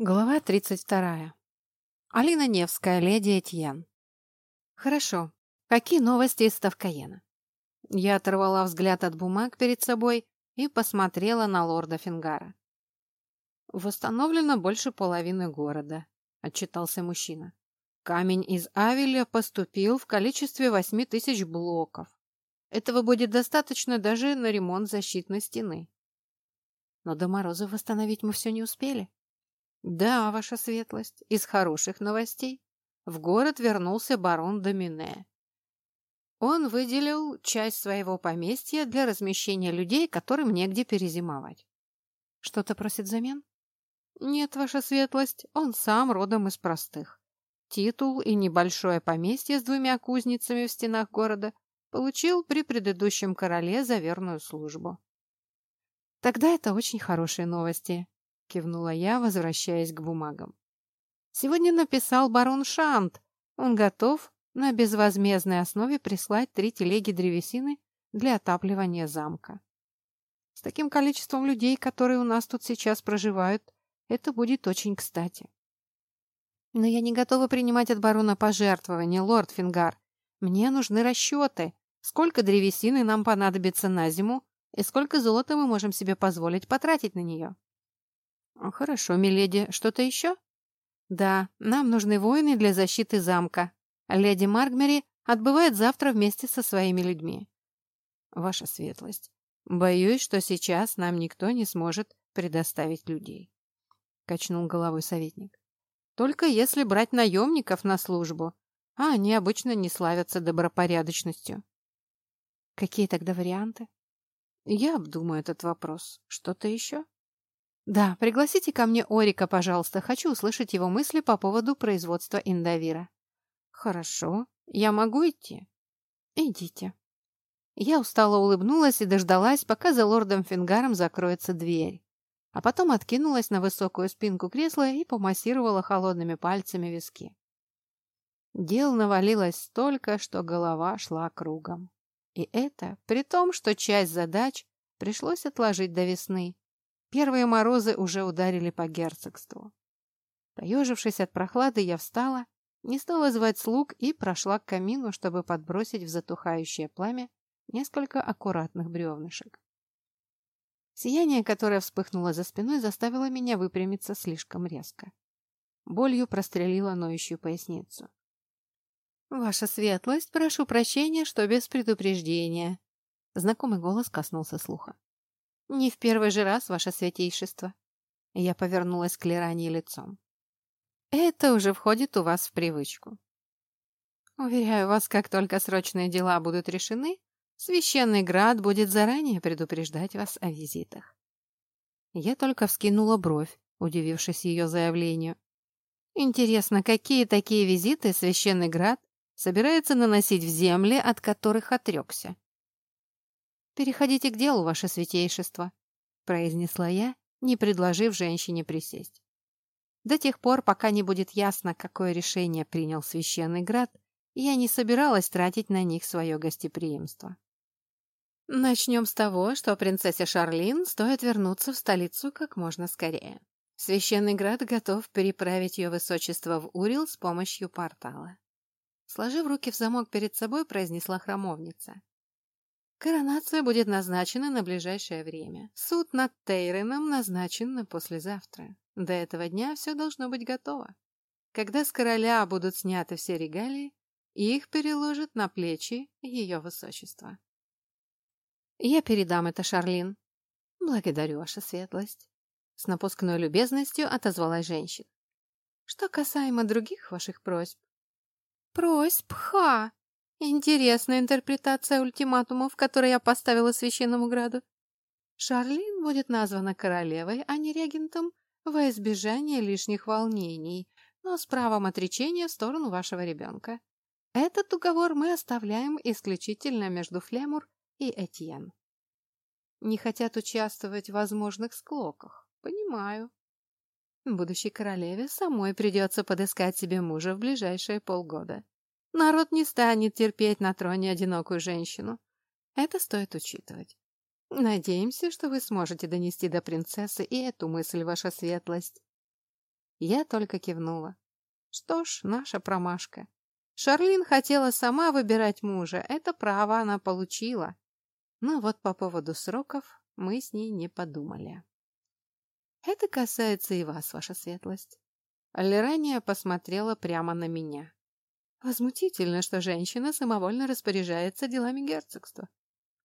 Глава 32. Алина Невская, леди Этьен. Хорошо. Какие новости из Ставкаена? Я оторвала взгляд от бумаг перед собой и посмотрела на лорда Фингара. Восстановлено больше половины города, отчитался мужчина. Камень из Авеля поступил в количестве восьми тысяч блоков. Этого будет достаточно даже на ремонт защитной стены. Но до мороза восстановить мы все не успели. Да, ваша светлость, из хороших новостей. В город вернулся барон Домине. Он выделил часть своего поместья для размещения людей, которым негде перезимовать. Что-то просит взамен? Нет, ваша светлость, он сам родом из простых. Титул и небольшое поместье с двумя кузницами в стенах города получил при предыдущем короле за верную службу. Тогда это очень хорошие новости кивнула я, возвращаясь к бумагам. Сегодня написал барон Шант. Он готов на безвозмездной основе прислать три телеги древесины для отапливания замка. С таким количеством людей, которые у нас тут сейчас проживают, это будет очень кстати. Но я не готова принимать от барона пожертвования, лорд Фингар. Мне нужны расчеты. Сколько древесины нам понадобится на зиму и сколько золота мы можем себе позволить потратить на нее. «Хорошо, миледи. Что-то еще?» «Да, нам нужны воины для защиты замка. Леди Маргмери отбывает завтра вместе со своими людьми». «Ваша светлость, боюсь, что сейчас нам никто не сможет предоставить людей», — качнул головой советник. «Только если брать наемников на службу, а они обычно не славятся добропорядочностью». «Какие тогда варианты?» «Я обдумаю этот вопрос. Что-то еще?» «Да, пригласите ко мне Орика, пожалуйста. Хочу услышать его мысли по поводу производства индовира». «Хорошо. Я могу идти?» «Идите». Я устало улыбнулась и дождалась, пока за лордом Фингаром закроется дверь. А потом откинулась на высокую спинку кресла и помассировала холодными пальцами виски. Дел навалилось столько, что голова шла кругом. И это при том, что часть задач пришлось отложить до весны, Первые морозы уже ударили по герцогству. Поежившись от прохлады, я встала, не стала звать слуг и прошла к камину, чтобы подбросить в затухающее пламя несколько аккуратных бревнышек. Сияние, которое вспыхнуло за спиной, заставило меня выпрямиться слишком резко. Болью прострелила ноющую поясницу. «Ваша светлость, прошу прощения, что без предупреждения». Знакомый голос коснулся слуха. «Не в первый же раз, ваше святейшество». Я повернулась к Лиране лицом. «Это уже входит у вас в привычку». «Уверяю вас, как только срочные дела будут решены, Священный Град будет заранее предупреждать вас о визитах». Я только вскинула бровь, удивившись ее заявлению. «Интересно, какие такие визиты Священный Град собирается наносить в земли, от которых отрекся?» «Переходите к делу, ваше святейшество», — произнесла я, не предложив женщине присесть. До тех пор, пока не будет ясно, какое решение принял священный град, я не собиралась тратить на них свое гостеприимство. Начнем с того, что принцессе Шарлин стоит вернуться в столицу как можно скорее. Священный град готов переправить ее высочество в Урил с помощью портала. Сложив руки в замок перед собой, произнесла храмовница. Коронация будет назначена на ближайшее время. Суд над Тейреном назначен на послезавтра. До этого дня все должно быть готово. Когда с короля будут сняты все регалии, их переложат на плечи ее высочества. Я передам это Шарлин. Благодарю, ваша светлость. С напускной любезностью отозвалась женщина. Что касаемо других ваших просьб. Просьб, ха! Интересная интерпретация ультиматумов, которые я поставила Священному Граду. Шарлин будет названа королевой, а не регентом, во избежание лишних волнений, но с правом отречения в сторону вашего ребенка. Этот уговор мы оставляем исключительно между Флемур и Этьен. Не хотят участвовать в возможных склоках. Понимаю. Будущей королеве самой придется подыскать себе мужа в ближайшие полгода. Народ не станет терпеть на троне одинокую женщину. Это стоит учитывать. Надеемся, что вы сможете донести до принцессы и эту мысль, ваша светлость. Я только кивнула. Что ж, наша промашка. Шарлин хотела сама выбирать мужа, это право она получила. Но вот по поводу сроков мы с ней не подумали. Это касается и вас, ваша светлость. Лерания посмотрела прямо на меня. Возмутительно, что женщина самовольно распоряжается делами герцогства.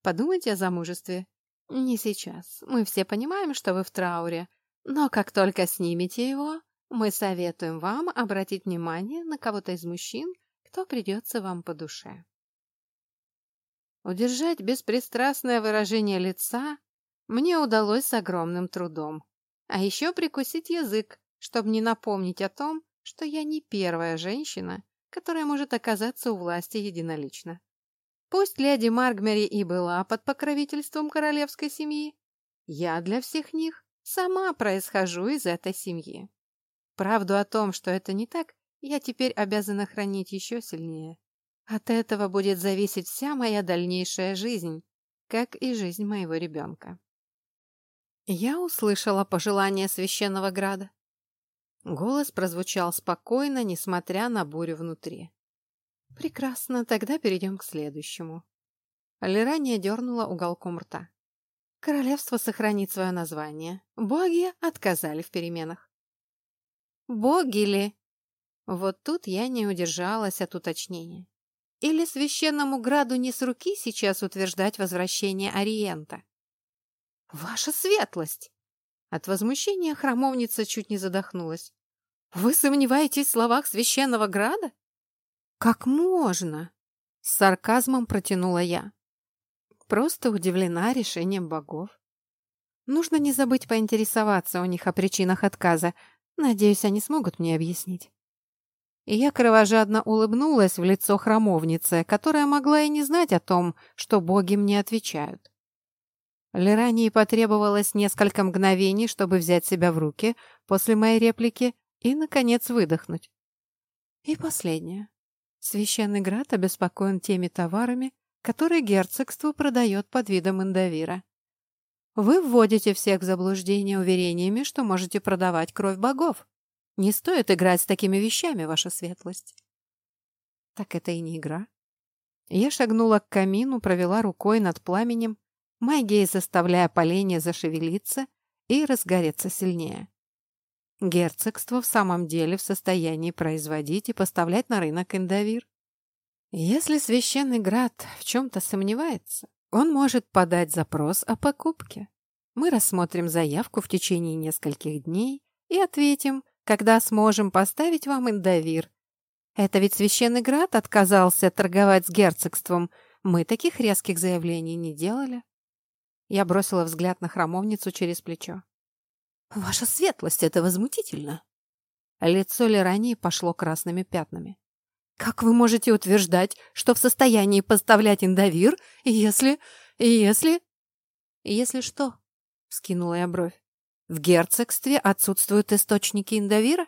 Подумайте о замужестве. Не сейчас. Мы все понимаем, что вы в трауре. Но как только снимете его, мы советуем вам обратить внимание на кого-то из мужчин, кто придется вам по душе. Удержать беспристрастное выражение лица мне удалось с огромным трудом. А еще прикусить язык, чтобы не напомнить о том, что я не первая женщина, которая может оказаться у власти единолично. Пусть леди Маргмери и была под покровительством королевской семьи, я для всех них сама происхожу из этой семьи. Правду о том, что это не так, я теперь обязана хранить еще сильнее. От этого будет зависеть вся моя дальнейшая жизнь, как и жизнь моего ребенка. Я услышала пожелание священного града. Голос прозвучал спокойно, несмотря на бурю внутри. «Прекрасно, тогда перейдем к следующему». Лирания дернула уголком рта. «Королевство сохранит свое название. Боги отказали в переменах. Боги ли? Вот тут я не удержалась от уточнения. Или священному граду не с руки сейчас утверждать возвращение Ориента? Ваша светлость! От возмущения храмовница чуть не задохнулась. Вы сомневаетесь в словах священного града? Как можно? С сарказмом протянула я. Просто удивлена решением богов. Нужно не забыть поинтересоваться у них о причинах отказа, Надеюсь, они смогут мне объяснить. И я кровожадно улыбнулась в лицо храмовницы, которая могла и не знать о том, что боги мне отвечают. Лерании потребовалось несколько мгновений, чтобы взять себя в руки после моей реплики и, наконец, выдохнуть. И последнее. Священный град обеспокоен теми товарами, которые герцогство продает под видом индовира. Вы вводите всех в заблуждение уверениями, что можете продавать кровь богов. Не стоит играть с такими вещами, ваша светлость. Так это и не игра. Я шагнула к камину, провела рукой над пламенем, магией заставляя поленья зашевелиться и разгореться сильнее. Герцогство в самом деле в состоянии производить и поставлять на рынок индовир. Если священный град в чем-то сомневается, он может подать запрос о покупке. Мы рассмотрим заявку в течение нескольких дней и ответим, когда сможем поставить вам индовир. Это ведь священный град отказался торговать с герцогством. Мы таких резких заявлений не делали. Я бросила взгляд на храмовницу через плечо. «Ваша светлость, это возмутительно!» Лицо Лерании пошло красными пятнами. Как вы можете утверждать, что в состоянии поставлять индовир, если... если... Если что? Скинула я бровь. В герцогстве отсутствуют источники индовира?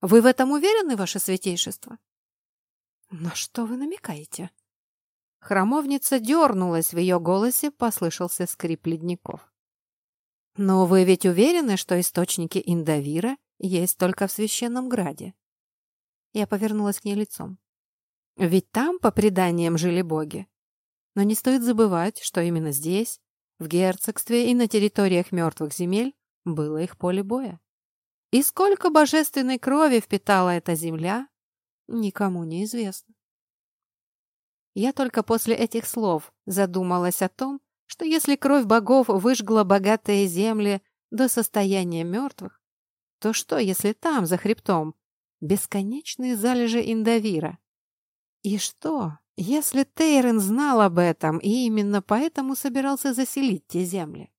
Вы в этом уверены, ваше святейшество? На что вы намекаете? Храмовница дернулась, в ее голосе послышался скрип ледников. Но вы ведь уверены, что источники индовира есть только в священном граде? Я повернулась к ней лицом. Ведь там, по преданиям, жили боги. Но не стоит забывать, что именно здесь, в герцогстве и на территориях мертвых земель, было их поле боя. И сколько божественной крови впитала эта земля, никому не известно. Я только после этих слов задумалась о том, что если кровь богов выжгла богатые земли до состояния мертвых, то что, если там, за хребтом, бесконечные залежи индовира. И что, если Тейрон знал об этом и именно поэтому собирался заселить те земли?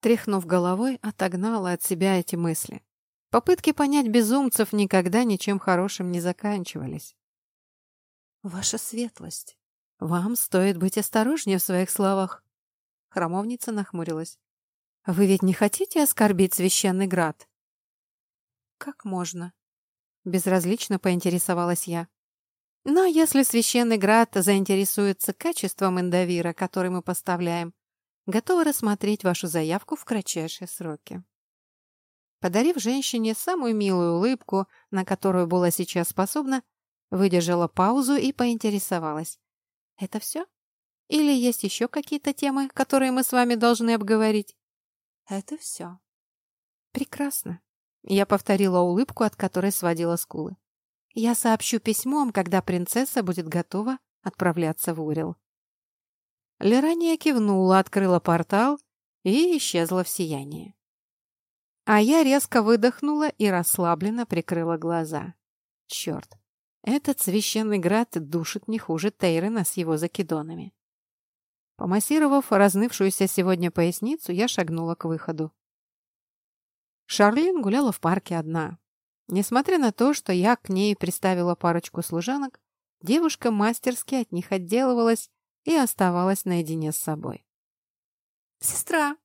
Тряхнув головой, отогнала от себя эти мысли. Попытки понять безумцев никогда ничем хорошим не заканчивались. «Ваша светлость, вам стоит быть осторожнее в своих словах», — храмовница нахмурилась. «Вы ведь не хотите оскорбить священный град?» «Как можно?» Безразлично поинтересовалась я. Но если священный град заинтересуется качеством индовира, который мы поставляем, готова рассмотреть вашу заявку в кратчайшие сроки. Подарив женщине самую милую улыбку, на которую была сейчас способна, выдержала паузу и поинтересовалась. «Это все? Или есть еще какие-то темы, которые мы с вами должны обговорить?» «Это все». «Прекрасно». Я повторила улыбку, от которой сводила скулы. «Я сообщу письмом, когда принцесса будет готова отправляться в Урил». Лерания кивнула, открыла портал и исчезла в сиянии. А я резко выдохнула и расслабленно прикрыла глаза. Черт, этот священный град душит не хуже Тейрена с его закидонами. Помассировав разнывшуюся сегодня поясницу, я шагнула к выходу. Шарлин гуляла в парке одна. Несмотря на то, что я к ней приставила парочку служанок, девушка мастерски от них отделывалась и оставалась наедине с собой. «Сестра!»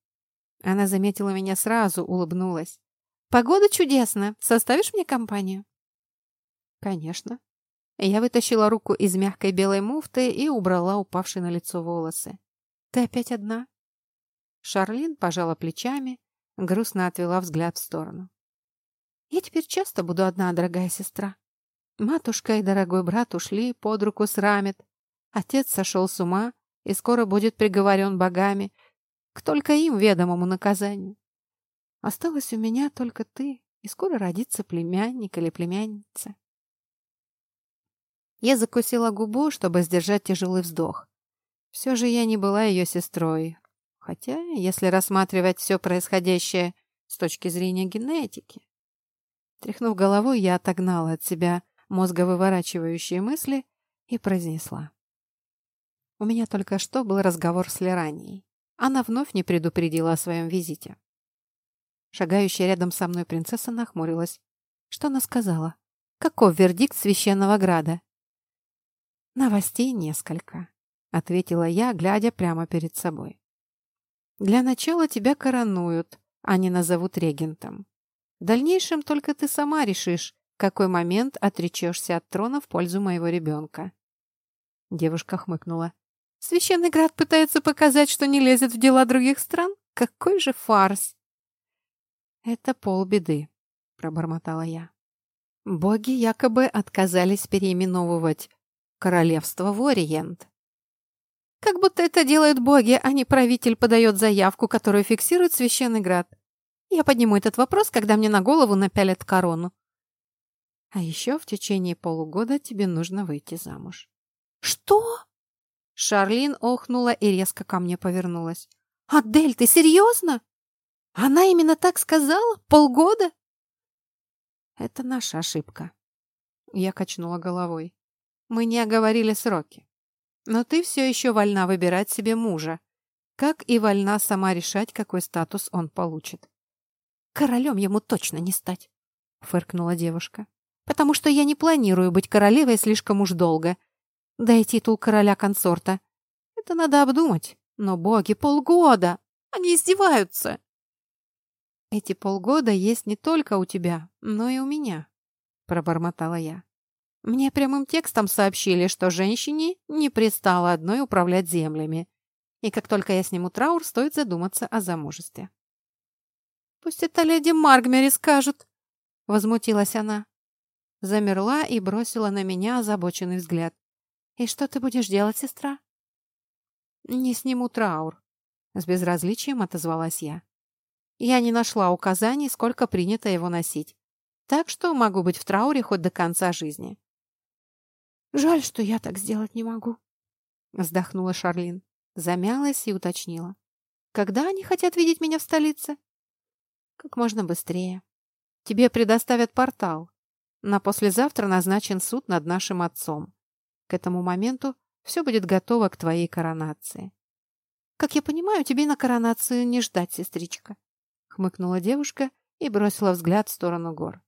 Она заметила меня сразу, улыбнулась. «Погода чудесная. Составишь мне компанию?» «Конечно». Я вытащила руку из мягкой белой муфты и убрала упавшие на лицо волосы. «Ты опять одна?» Шарлин пожала плечами, грустно отвела взгляд в сторону. «Я теперь часто буду одна, дорогая сестра. Матушка и дорогой брат ушли под руку с Рамет. Отец сошел с ума и скоро будет приговорен богами, к только им ведомому наказанию. Осталась у меня только ты, и скоро родится племянник или племянница. Я закусила губу, чтобы сдержать тяжелый вздох. Все же я не была ее сестрой. Хотя, если рассматривать все происходящее с точки зрения генетики. Тряхнув головой, я отогнала от себя мозговыворачивающие мысли и произнесла. У меня только что был разговор с Леранией. Она вновь не предупредила о своем визите. Шагающая рядом со мной принцесса нахмурилась. Что она сказала? Каков вердикт священного града? Новостей несколько, ответила я, глядя прямо перед собой. Для начала тебя коронуют, а не назовут регентом. В дальнейшем только ты сама решишь, какой момент отречешься от трона в пользу моего ребенка. Девушка хмыкнула. Священный град пытается показать, что не лезет в дела других стран? Какой же фарс!» «Это полбеды», — пробормотала я. «Боги якобы отказались переименовывать королевство в Ориент. Как будто это делают боги, а не правитель подает заявку, которую фиксирует священный град. Я подниму этот вопрос, когда мне на голову напялят корону. А еще в течение полугода тебе нужно выйти замуж. Что? Шарлин охнула и резко ко мне повернулась. «Адель, ты серьезно? Она именно так сказала? Полгода?» «Это наша ошибка». Я качнула головой. «Мы не оговорили сроки. Но ты все еще вольна выбирать себе мужа, как и вольна сама решать, какой статус он получит». «Королем ему точно не стать», — фыркнула девушка. «Потому что я не планирую быть королевой слишком уж долго, да и титул короля-консорта. Это надо обдумать. Но, боги, полгода! Они издеваются!» «Эти полгода есть не только у тебя, но и у меня», — пробормотала я. «Мне прямым текстом сообщили, что женщине не пристало одной управлять землями, и как только я сниму траур, стоит задуматься о замужестве». «Пусть это леди Маргмери скажет», — возмутилась она. Замерла и бросила на меня озабоченный взгляд. «И что ты будешь делать, сестра?» «Не сниму траур», — с безразличием отозвалась я. «Я не нашла указаний, сколько принято его носить, так что могу быть в трауре хоть до конца жизни». «Жаль, что я так сделать не могу», — вздохнула Шарлин, замялась и уточнила. «Когда они хотят видеть меня в столице?» «Как можно быстрее. Тебе предоставят портал. На послезавтра назначен суд над нашим отцом. К этому моменту все будет готово к твоей коронации. «Как я понимаю, тебе на коронацию не ждать, сестричка», — хмыкнула девушка и бросила взгляд в сторону гор.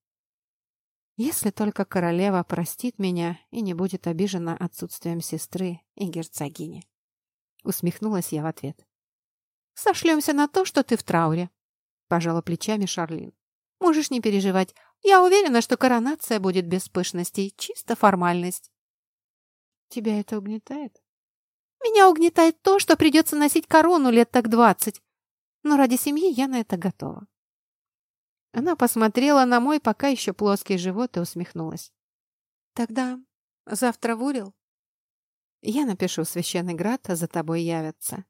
«Если только королева простит меня и не будет обижена отсутствием сестры и герцогини», — усмехнулась я в ответ. «Сошлемся на то, что ты в трауре», — пожала плечами Шарлин. «Можешь не переживать. Я уверена, что коронация будет без пышностей, чисто формальность». Тебя это угнетает? Меня угнетает то, что придется носить корону лет так двадцать. Но ради семьи я на это готова. Она посмотрела на мой пока еще плоский живот и усмехнулась. «Тогда завтра в Урил?» «Я напишу Священный Град, а за тобой явятся».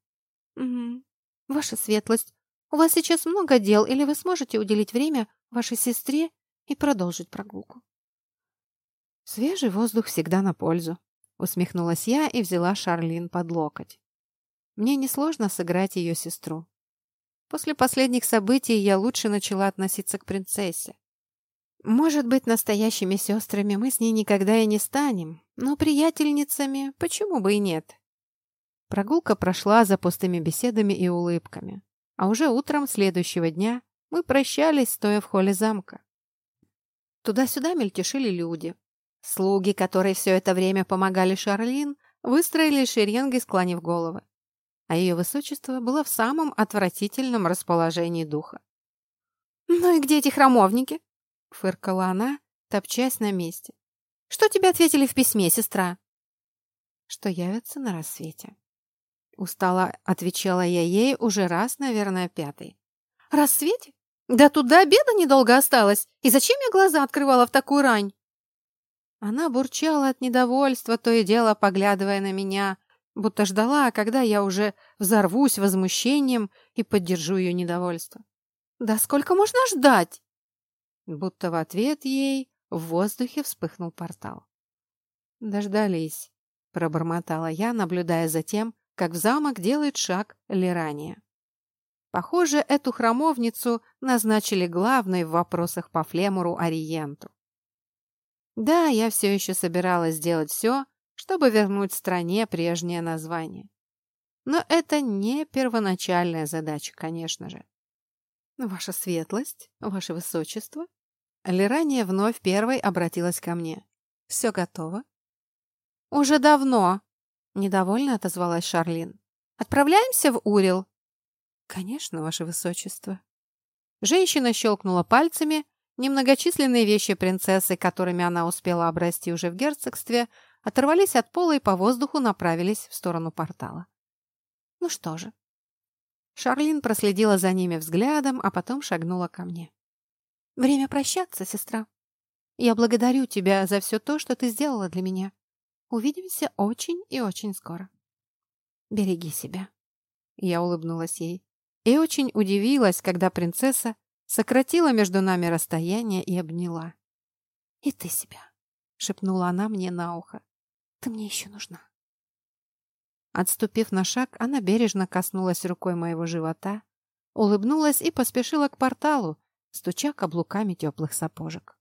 «Угу. Ваша светлость, у вас сейчас много дел, или вы сможете уделить время вашей сестре и продолжить прогулку?» «Свежий воздух всегда на пользу», — усмехнулась я и взяла Шарлин под локоть. Мне несложно сыграть ее сестру. После последних событий я лучше начала относиться к принцессе. Может быть, настоящими сестрами мы с ней никогда и не станем, но приятельницами почему бы и нет? Прогулка прошла за пустыми беседами и улыбками, а уже утром следующего дня мы прощались, стоя в холле замка. Туда-сюда мельтешили люди. Слуги, которые все это время помогали Шарлин, выстроили шеренги, склонив головы а ее высочество было в самом отвратительном расположении духа. «Ну и где эти храмовники?» — фыркала она, топчась на месте. «Что тебе ответили в письме, сестра?» «Что явятся на рассвете». Устала, отвечала я ей уже раз, наверное, пятый. «Рассвете? Да туда обеда недолго осталось. И зачем я глаза открывала в такую рань?» Она бурчала от недовольства, то и дело поглядывая на меня, будто ждала, когда я уже взорвусь возмущением и поддержу ее недовольство. «Да сколько можно ждать?» Будто в ответ ей в воздухе вспыхнул портал. «Дождались», — пробормотала я, наблюдая за тем, как в замок делает шаг Лирания. Похоже, эту храмовницу назначили главной в вопросах по Флемуру Ориенту. Да, я все еще собиралась сделать все, чтобы вернуть стране прежнее название. Но это не первоначальная задача, конечно же. «Ваша светлость, ваше высочество?» Лирания вновь первой обратилась ко мне. «Все готово?» «Уже давно», — недовольно отозвалась Шарлин. «Отправляемся в Урил?» «Конечно, ваше высочество». Женщина щелкнула пальцами, немногочисленные вещи принцессы, которыми она успела обрасти уже в герцогстве, оторвались от пола и по воздуху направились в сторону портала. Ну что же. Шарлин проследила за ними взглядом, а потом шагнула ко мне. «Время прощаться, сестра. Я благодарю тебя за все то, что ты сделала для меня. Увидимся очень и очень скоро. Береги себя». Я улыбнулась ей и очень удивилась, когда принцесса сократила между нами расстояние и обняла. «И ты себя», — шепнула она мне на ухо. Ты мне еще нужна. Отступив на шаг, она бережно коснулась рукой моего живота, улыбнулась и поспешила к порталу, стуча каблуками теплых сапожек.